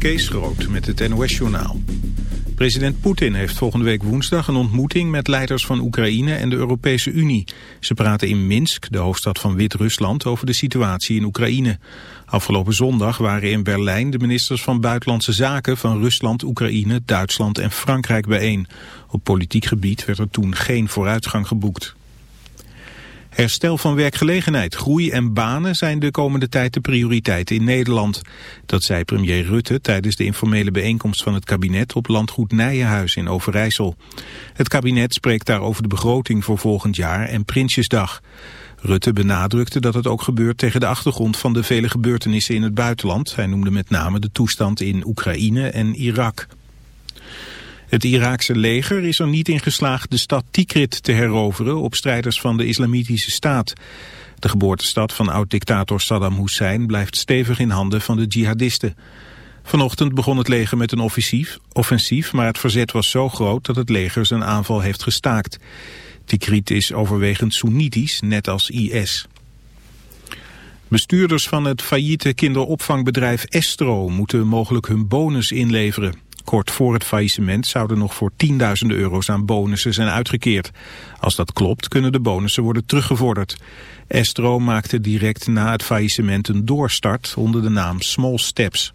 Kees Groot met het NOS-journaal. President Poetin heeft volgende week woensdag een ontmoeting met leiders van Oekraïne en de Europese Unie. Ze praten in Minsk, de hoofdstad van Wit-Rusland, over de situatie in Oekraïne. Afgelopen zondag waren in Berlijn de ministers van Buitenlandse Zaken van Rusland, Oekraïne, Duitsland en Frankrijk bijeen. Op politiek gebied werd er toen geen vooruitgang geboekt. Herstel van werkgelegenheid, groei en banen zijn de komende tijd de prioriteiten in Nederland. Dat zei premier Rutte tijdens de informele bijeenkomst van het kabinet op landgoed Nijenhuis in Overijssel. Het kabinet spreekt daar over de begroting voor volgend jaar en Prinsjesdag. Rutte benadrukte dat het ook gebeurt tegen de achtergrond van de vele gebeurtenissen in het buitenland. Hij noemde met name de toestand in Oekraïne en Irak. Het Iraakse leger is er niet in geslaagd de stad Tikrit te heroveren op strijders van de islamitische staat. De geboortestad van oud-dictator Saddam Hussein blijft stevig in handen van de jihadisten. Vanochtend begon het leger met een offensief, offensief, maar het verzet was zo groot dat het leger zijn aanval heeft gestaakt. Tikrit is overwegend Soenitisch, net als IS. Bestuurders van het failliete kinderopvangbedrijf Estro moeten mogelijk hun bonus inleveren. Kort voor het faillissement zouden nog voor tienduizenden euro's aan bonussen zijn uitgekeerd. Als dat klopt kunnen de bonussen worden teruggevorderd. Estro maakte direct na het faillissement een doorstart onder de naam Small Steps.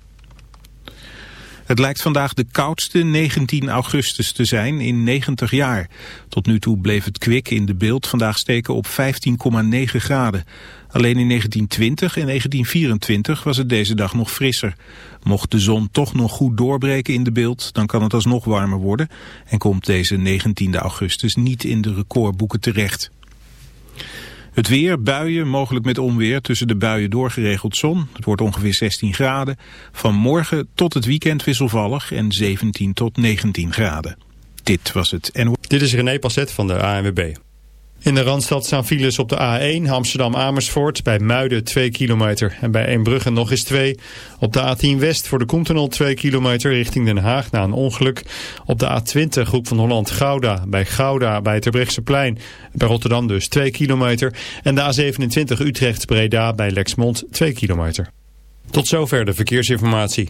Het lijkt vandaag de koudste 19 augustus te zijn in 90 jaar. Tot nu toe bleef het kwik in de beeld vandaag steken op 15,9 graden. Alleen in 1920 en 1924 was het deze dag nog frisser. Mocht de zon toch nog goed doorbreken in de beeld, dan kan het alsnog warmer worden... en komt deze 19 augustus niet in de recordboeken terecht. Het weer, buien, mogelijk met onweer, tussen de buien doorgeregeld zon. Het wordt ongeveer 16 graden. Van morgen tot het weekend wisselvallig en 17 tot 19 graden. Dit was het NO. Dit is René Passet van de ANWB. In de Randstad staan files op de A1 Amsterdam-Amersfoort. Bij Muiden 2 kilometer en bij Eembrugge nog eens 2. Op de A10 West voor de Koentunnel 2 kilometer richting Den Haag na een ongeluk. Op de A20 Groep van Holland-Gouda. Bij Gouda bij het plein. Bij Rotterdam dus 2 kilometer. En de A27 Utrecht-Breda bij Lexmond 2 kilometer. Tot zover de verkeersinformatie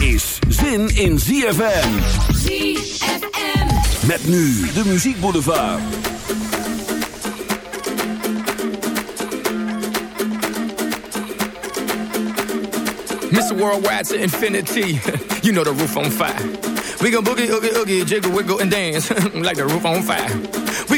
Is zin in ZFM. ZFM. Met nu de Muziek Boulevard. Mr. Worldwide to infinity. you know the roof on fire. We go boogie, oogie, oogie, jiggle, wiggle, and dance like the roof on fire.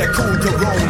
a cool Corona.